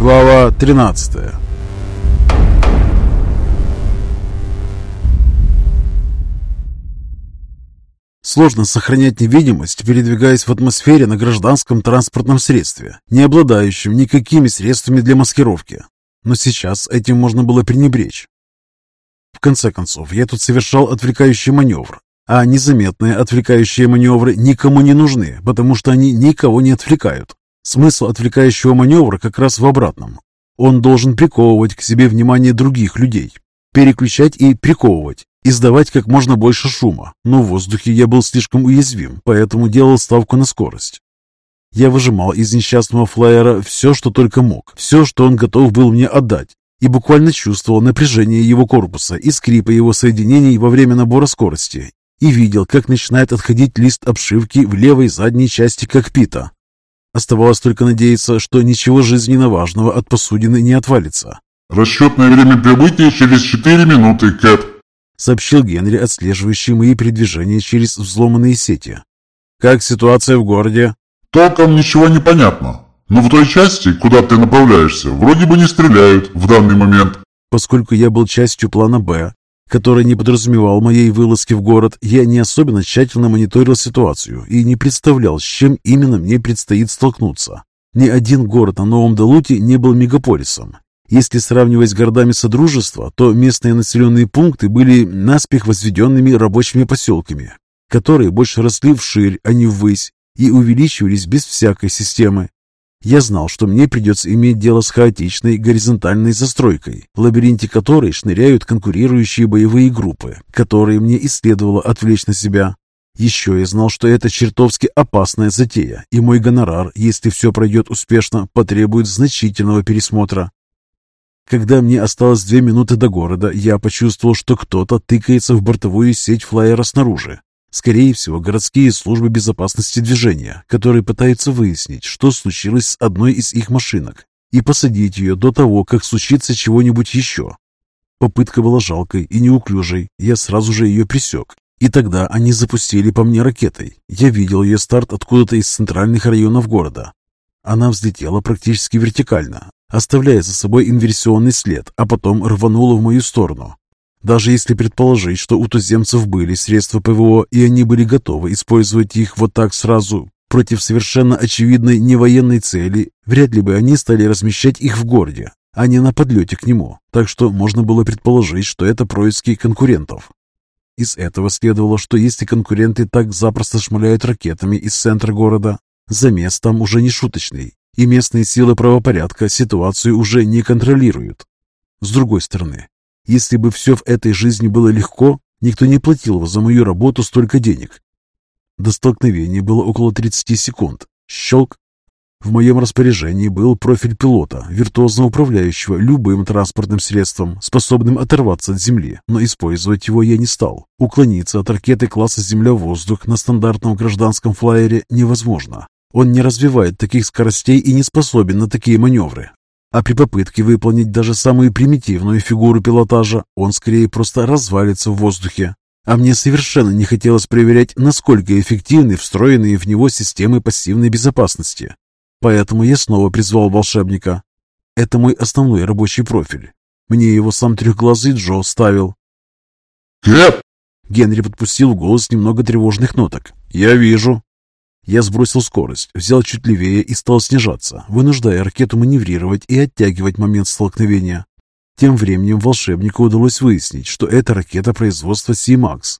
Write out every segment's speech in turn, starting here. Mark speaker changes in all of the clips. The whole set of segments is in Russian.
Speaker 1: Глава 13 Сложно сохранять невидимость, передвигаясь в атмосфере на гражданском транспортном средстве, не обладающем никакими средствами для маскировки. Но сейчас этим можно было пренебречь. В конце концов, я тут совершал отвлекающий маневр, а незаметные отвлекающие маневры никому не нужны, потому что они никого не отвлекают. Смысл отвлекающего маневра как раз в обратном. Он должен приковывать к себе внимание других людей, переключать и приковывать, издавать как можно больше шума, но в воздухе я был слишком уязвим, поэтому делал ставку на скорость. Я выжимал из несчастного флайера все, что только мог, все, что он готов был мне отдать, и буквально чувствовал напряжение его корпуса и скрипа его соединений во время набора скорости, и видел, как начинает отходить лист обшивки в левой задней части кокпита. Оставалось только надеяться, что ничего жизненно важного от посудины не отвалится.
Speaker 2: «Расчетное время прибытия через 4 минуты, Кэп»,
Speaker 1: сообщил Генри, отслеживающий мои передвижения через взломанные сети. «Как ситуация в городе?»
Speaker 2: «Толком ничего не понятно. Но в той части, куда ты направляешься, вроде бы не стреляют в данный момент».
Speaker 1: Поскольку я был частью плана «Б», который не подразумевал моей вылазки в город, я не особенно тщательно мониторил ситуацию и не представлял, с чем именно мне предстоит столкнуться. Ни один город на Новом Далуте не был мегаполисом, если сравнивать с городами Содружества, то местные населенные пункты были наспех возведенными рабочими поселками, которые больше росли вширь, а не ввысь, и увеличивались без всякой системы. Я знал, что мне придется иметь дело с хаотичной горизонтальной застройкой, в лабиринте которой шныряют конкурирующие боевые группы, которые мне и следовало отвлечь на себя. Еще я знал, что это чертовски опасная затея, и мой гонорар, если все пройдет успешно, потребует значительного пересмотра. Когда мне осталось две минуты до города, я почувствовал, что кто-то тыкается в бортовую сеть флайера снаружи. Скорее всего, городские службы безопасности движения, которые пытаются выяснить, что случилось с одной из их машинок, и посадить ее до того, как случится чего-нибудь еще. Попытка была жалкой и неуклюжей, я сразу же ее пресек. И тогда они запустили по мне ракетой. Я видел ее старт откуда-то из центральных районов города. Она взлетела практически вертикально, оставляя за собой инверсионный след, а потом рванула в мою сторону. Даже если предположить, что у туземцев были средства ПВО, и они были готовы использовать их вот так сразу против совершенно очевидной невоенной цели, вряд ли бы они стали размещать их в городе, а не на подлете к нему, так что можно было предположить, что это происки конкурентов. Из этого следовало, что если конкуренты так запросто шмаляют ракетами из центра города, замес там уже не шуточный, и местные силы правопорядка ситуацию уже не контролируют. С другой стороны, если бы все в этой жизни было легко, никто не платил бы за мою работу столько денег. До столкновения было около 30 секунд. Щелк. В моем распоряжении был профиль пилота, виртуозно управляющего любым транспортным средством, способным оторваться от земли, но использовать его я не стал. Уклониться от ракеты класса «Земля-воздух» на стандартном гражданском флайере невозможно. Он не развивает таких скоростей и не способен на такие маневры. А при попытке выполнить даже самую примитивную фигуру пилотажа, он скорее просто развалится в воздухе. А мне совершенно не хотелось проверять, насколько эффективны встроенные в него системы пассивной безопасности. Поэтому я снова призвал волшебника. Это мой основной рабочий профиль. Мне его сам трехглазый Джо ставил.
Speaker 2: «Кэп!»
Speaker 1: Генри подпустил в голос немного тревожных ноток. «Я вижу». Я сбросил скорость, взял чуть левее и стал снижаться, вынуждая ракету маневрировать и оттягивать момент столкновения. Тем временем волшебнику удалось выяснить, что это ракета производства C-Max.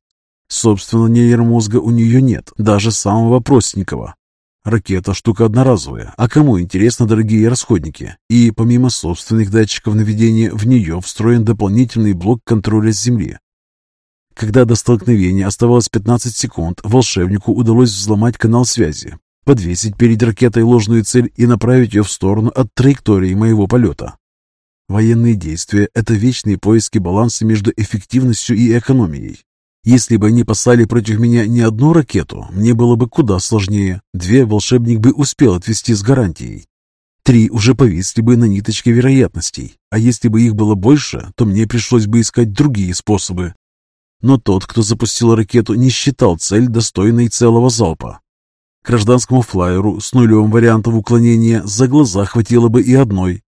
Speaker 1: Собственно, нейромозга у нее нет, даже самого простенького. Ракета – штука одноразовая, а кому интересно дорогие расходники? И помимо собственных датчиков наведения, в нее встроен дополнительный блок контроля с Земли, когда до столкновения оставалось 15 секунд, волшебнику удалось взломать канал связи, подвесить перед ракетой ложную цель и направить ее в сторону от траектории моего полета. Военные действия – это вечные поиски баланса между эффективностью и экономией. Если бы они послали против меня не одну ракету, мне было бы куда сложнее. Две волшебник бы успел отвести с гарантией. Три уже повисли бы на ниточке вероятностей, а если бы их было больше, то мне пришлось бы искать другие способы, но тот, кто запустил ракету, не считал цель достойной целого залпа. Гражданскому флайеру с нулевым вариантом уклонения за глаза хватило бы и одной.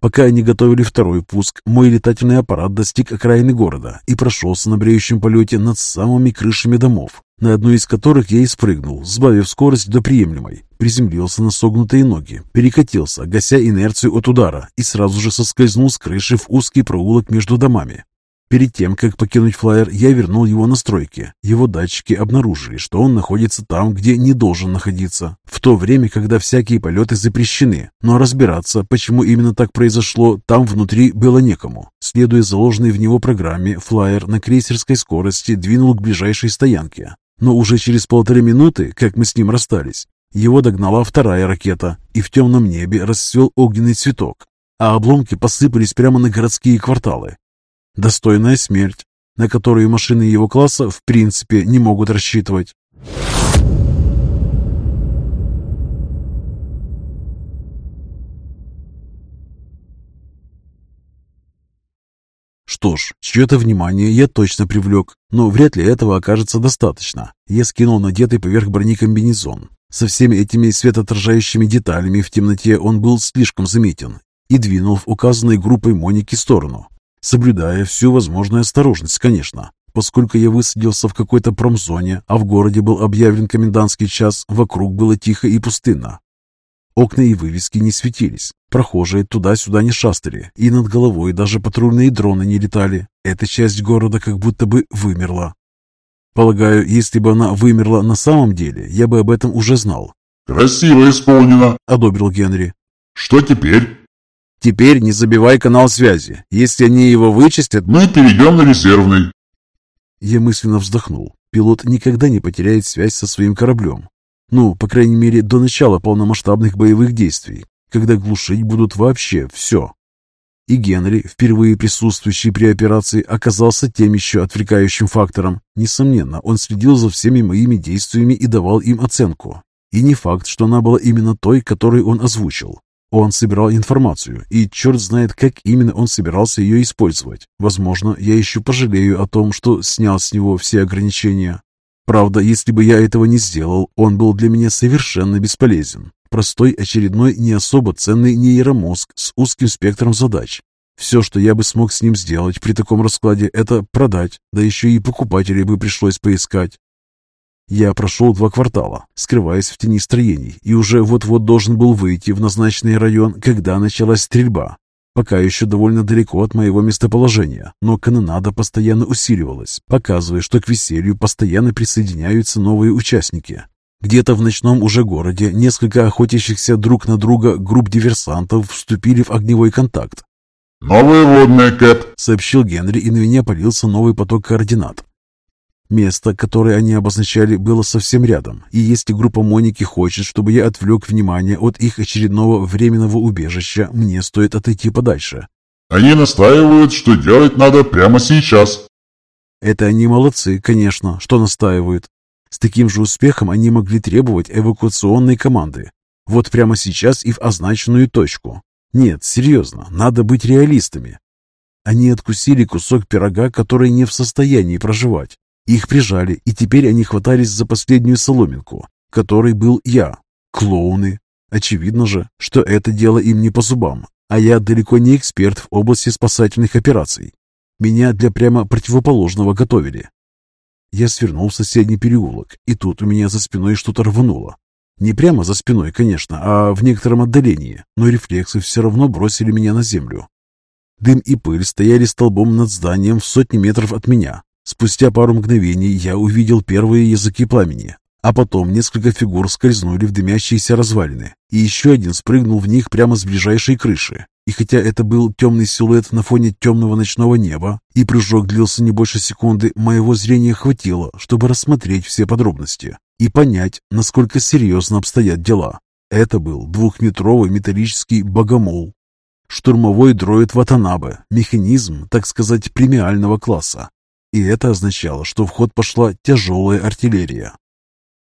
Speaker 1: Пока они готовили второй пуск, мой летательный аппарат достиг окраины города и прошелся на бреющем полете над самыми крышами домов, на одну из которых я и спрыгнул, сбавив скорость до приемлемой. Приземлился на согнутые ноги, перекатился, гася инерцию от удара, и сразу же соскользнул с крыши в узкий проулок между домами. Перед тем, как покинуть флайер, я вернул его настройки. Его датчики обнаружили, что он находится там, где не должен находиться, в то время, когда всякие полеты запрещены. Но разбираться, почему именно так произошло, там внутри было некому. Следуя заложенной в него программе, флайер на крейсерской скорости двинул к ближайшей стоянке. Но уже через полторы минуты, как мы с ним расстались, его догнала вторая ракета, и в темном небе расцвел огненный цветок, а обломки посыпались прямо на городские кварталы. Достойная смерть, на которую машины его класса в принципе не могут рассчитывать. Что ж, чье-то внимание я точно привлек, но вряд ли этого окажется достаточно. Я скинул надетый поверх брони комбинезон. Со всеми этими светоотражающими деталями в темноте он был слишком заметен и двинул в указанной группой Моники сторону соблюдая всю возможную осторожность, конечно. Поскольку я высадился в какой-то промзоне, а в городе был объявлен комендантский час, вокруг было тихо и пустынно. Окна и вывески не светились, прохожие туда-сюда не шастали, и над головой даже патрульные дроны не летали. Эта часть города как будто бы вымерла. Полагаю, если бы она вымерла на самом деле, я бы об этом уже знал.
Speaker 2: «Красиво исполнено», —
Speaker 1: одобрил Генри.
Speaker 2: «Что теперь?»
Speaker 1: Теперь не забивай канал связи. Если они его вычистят...
Speaker 2: Мы перейдем на резервный.
Speaker 1: Я мысленно вздохнул. Пилот никогда не потеряет связь со своим кораблем. Ну, по крайней мере, до начала полномасштабных боевых действий, когда глушить будут вообще все. И Генри, впервые присутствующий при операции, оказался тем еще отвлекающим фактором. Несомненно, он следил за всеми моими действиями и давал им оценку. И не факт, что она была именно той, которую он озвучил. Он собирал информацию, и черт знает, как именно он собирался ее использовать. Возможно, я еще пожалею о том, что снял с него все ограничения. Правда, если бы я этого не сделал, он был для меня совершенно бесполезен. Простой, очередной, не особо ценный нейромозг с узким спектром задач. Все, что я бы смог с ним сделать при таком раскладе, это продать, да еще и покупателей бы пришлось поискать. Я прошел два квартала, скрываясь в тени строений, и уже вот-вот должен был выйти в назначенный район, когда началась стрельба. Пока еще довольно далеко от моего местоположения, но канонада постоянно усиливалась, показывая, что к веселью постоянно присоединяются новые участники. Где-то в ночном уже городе несколько охотящихся друг на друга групп диверсантов вступили в огневой контакт.
Speaker 2: «Новые водные, Кэп», —
Speaker 1: сообщил Генри, и на меня полился новый поток координат. Место, которое они обозначали, было совсем рядом, и если группа Моники хочет, чтобы я отвлек внимание от их очередного временного убежища, мне стоит отойти подальше.
Speaker 2: Они настаивают, что делать надо прямо сейчас.
Speaker 1: Это они молодцы, конечно, что настаивают. С таким же успехом они могли требовать эвакуационной команды. Вот прямо сейчас и в означенную точку. Нет, серьезно, надо быть реалистами. Они откусили кусок пирога, который не в состоянии проживать. Их прижали, и теперь они хватались за последнюю соломинку, которой был я. Клоуны. Очевидно же, что это дело им не по зубам, а я далеко не эксперт в области спасательных операций. Меня для прямо противоположного готовили. Я свернул в соседний переулок, и тут у меня за спиной что-то рвануло. Не прямо за спиной, конечно, а в некотором отдалении, но рефлексы все равно бросили меня на землю. Дым и пыль стояли столбом над зданием в сотни метров от меня, Спустя пару мгновений я увидел первые языки пламени, а потом несколько фигур скользнули в дымящиеся развалины, и еще один спрыгнул в них прямо с ближайшей крыши. И хотя это был темный силуэт на фоне темного ночного неба, и прыжок длился не больше секунды, моего зрения хватило, чтобы рассмотреть все подробности и понять, насколько серьезно обстоят дела. Это был двухметровый металлический богомол. Штурмовой дроид Ватанабе, механизм, так сказать, премиального класса, и это означало, что в ход пошла тяжелая артиллерия.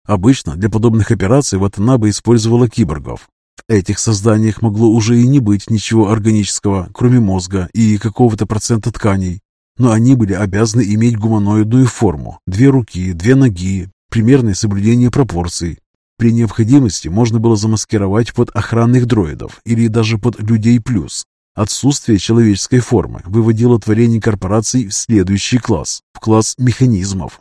Speaker 1: Обычно для подобных операций Ватанаба использовала киборгов. В этих созданиях могло уже и не быть ничего органического, кроме мозга и какого-то процента тканей. Но они были обязаны иметь гуманоидную форму, две руки, две ноги, примерное соблюдение пропорций. При необходимости можно было замаскировать под охранных дроидов или даже под людей плюс. Отсутствие человеческой формы выводило творение корпораций в следующий класс, в класс механизмов.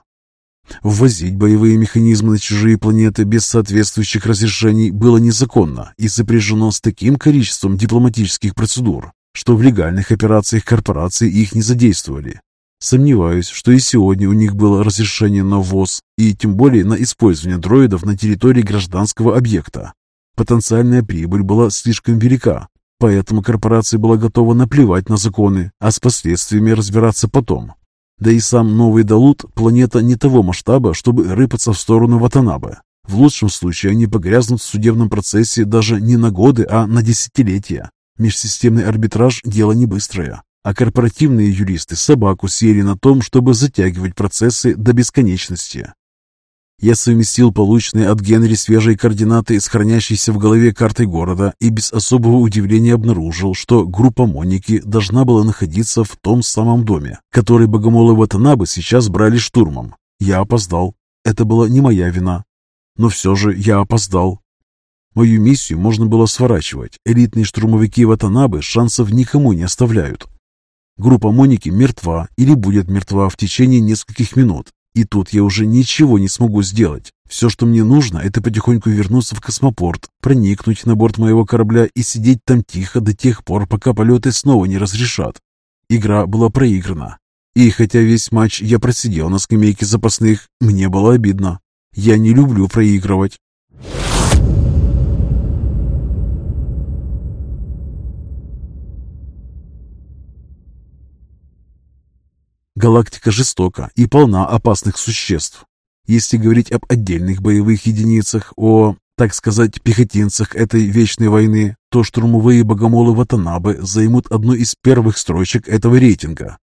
Speaker 1: Ввозить боевые механизмы на чужие планеты без соответствующих разрешений было незаконно и сопряжено с таким количеством дипломатических процедур, что в легальных операциях корпорации их не задействовали. Сомневаюсь, что и сегодня у них было разрешение на ввоз и тем более на использование дроидов на территории гражданского объекта. Потенциальная прибыль была слишком велика, поэтому корпорация была готова наплевать на законы, а с последствиями разбираться потом. Да и сам Новый Далут – планета не того масштаба, чтобы рыпаться в сторону Ватанабе. В лучшем случае они погрязнут в судебном процессе даже не на годы, а на десятилетия. Межсистемный арбитраж – дело не быстрое, а корпоративные юристы собаку съели на том, чтобы затягивать процессы до бесконечности. Я совместил полученные от Генри свежие координаты с хранящейся в голове картой города и без особого удивления обнаружил, что группа Моники должна была находиться в том самом доме, который богомолы Ватанабы сейчас брали штурмом. Я опоздал. Это была не моя вина. Но все же я опоздал. Мою миссию можно было сворачивать. Элитные штурмовики Ватанабы шансов никому не оставляют. Группа Моники мертва или будет мертва в течение нескольких минут, и тут я уже ничего не смогу сделать. Все, что мне нужно, это потихоньку вернуться в космопорт, проникнуть на борт моего корабля и сидеть там тихо до тех пор, пока полеты снова не разрешат. Игра была проиграна. И хотя весь матч я просидел на скамейке запасных, мне было обидно. Я не люблю проигрывать. Галактика жестока и полна опасных существ. Если говорить об отдельных боевых единицах, о, так сказать, пехотинцах этой вечной войны, то штурмовые богомолы Ватанабы займут одну из первых строчек этого рейтинга.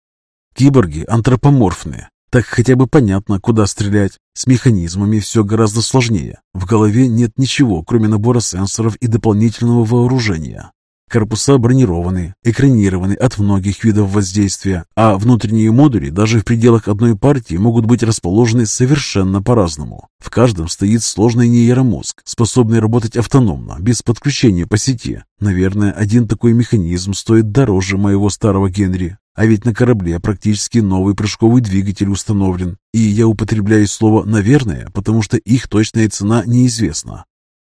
Speaker 1: Киборги антропоморфны, так хотя бы понятно, куда стрелять. С механизмами все гораздо сложнее. В голове нет ничего, кроме набора сенсоров и дополнительного вооружения. Корпуса бронированы, экранированы от многих видов воздействия, а внутренние модули даже в пределах одной партии могут быть расположены совершенно по-разному. В каждом стоит сложный нейромозг, способный работать автономно, без подключения по сети. Наверное, один такой механизм стоит дороже моего старого Генри. А ведь на корабле практически новый прыжковый двигатель установлен. И я употребляю слово «наверное», потому что их точная цена неизвестна.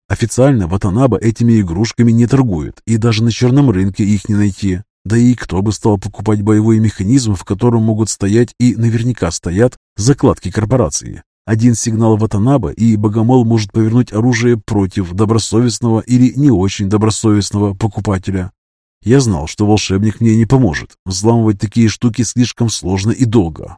Speaker 1: Официально Ватанаба этими игрушками не торгует, и даже на черном рынке их не найти. Да и кто бы стал покупать боевой механизм, в котором могут стоять и наверняка стоят закладки корпорации. Один сигнал Ватанаба, и Богомол может повернуть оружие против добросовестного или не очень добросовестного покупателя. Я знал, что волшебник мне не поможет. Взламывать такие штуки слишком сложно и долго.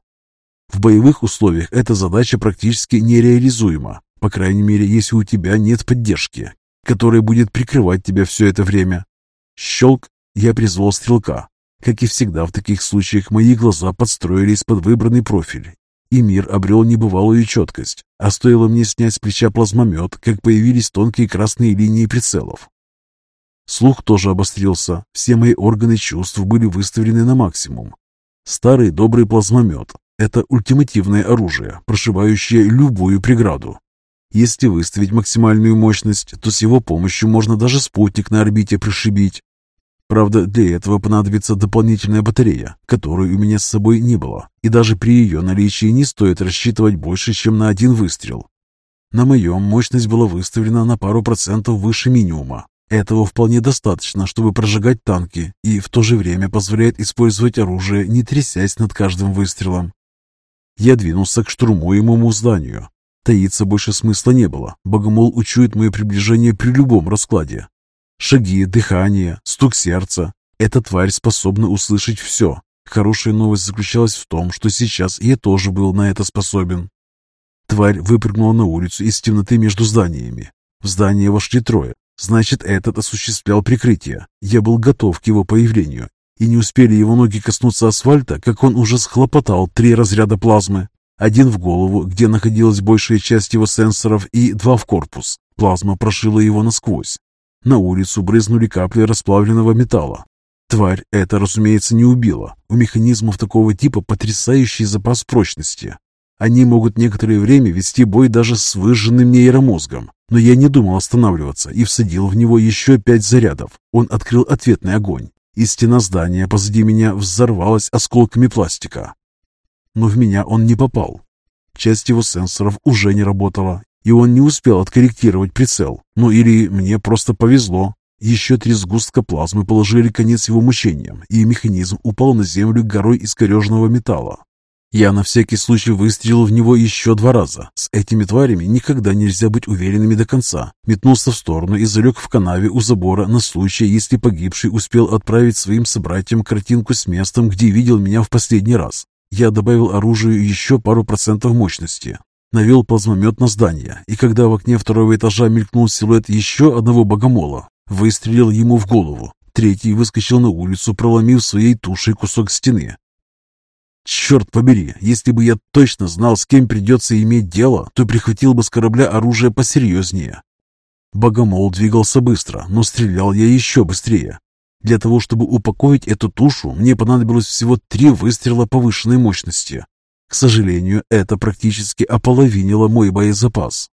Speaker 1: В боевых условиях эта задача практически нереализуема. По крайней мере, если у тебя нет поддержки, которая будет прикрывать тебя все это время. Щелк, я призвал стрелка. Как и всегда в таких случаях, мои глаза подстроились под выбранный профиль, и мир обрел небывалую четкость. А стоило мне снять с плеча плазмомет, как появились тонкие красные линии прицелов. Слух тоже обострился, все мои органы чувств были выставлены на максимум. Старый добрый плазмомет – это ультимативное оружие, прошивающее любую преграду. Если выставить максимальную мощность, то с его помощью можно даже спутник на орбите пришибить. Правда, для этого понадобится дополнительная батарея, которой у меня с собой не было, и даже при ее наличии не стоит рассчитывать больше, чем на один выстрел. На моем мощность была выставлена на пару процентов выше минимума. Этого вполне достаточно, чтобы прожигать танки, и в то же время позволяет использовать оружие, не трясясь над каждым выстрелом. Я двинулся к штурмуемому зданию, Таиться больше смысла не было. Богомол учует мое приближение при любом раскладе. Шаги, дыхание, стук сердца. Эта тварь способна услышать все. Хорошая новость заключалась в том, что сейчас я тоже был на это способен. Тварь выпрыгнула на улицу из темноты между зданиями. В здание вошли трое. Значит, этот осуществлял прикрытие. Я был готов к его появлению. И не успели его ноги коснуться асфальта, как он уже схлопотал три разряда плазмы. Один в голову, где находилась большая часть его сенсоров, и два в корпус. Плазма прошила его насквозь. На улицу брызнули капли расплавленного металла. Тварь это, разумеется, не убила. У механизмов такого типа потрясающий запас прочности. Они могут некоторое время вести бой даже с выжженным нейромозгом. Но я не думал останавливаться и всадил в него еще пять зарядов. Он открыл ответный огонь. И стена здания позади меня взорвалась осколками пластика. Но в меня он не попал. Часть его сенсоров уже не работала, и он не успел откорректировать прицел. Ну или мне просто повезло. Еще три сгустка плазмы положили конец его мучениям, и механизм упал на землю горой искореженного металла. Я на всякий случай выстрелил в него еще два раза. С этими тварями никогда нельзя быть уверенными до конца. Метнулся в сторону и залег в канаве у забора на случай, если погибший успел отправить своим собратьям картинку с местом, где видел меня в последний раз. Я добавил оружию еще пару процентов мощности. Навел плазмомет на здание, и когда в окне второго этажа мелькнул силуэт еще одного богомола, выстрелил ему в голову. Третий выскочил на улицу, проломив своей тушей кусок стены. Черт побери, если бы я точно знал, с кем придется иметь дело, то прихватил бы с корабля оружие посерьезнее. Богомол двигался быстро, но стрелял я еще быстрее. Для того, чтобы упокоить эту тушу, мне понадобилось всего три выстрела повышенной мощности. К сожалению, это практически ополовинило мой боезапас.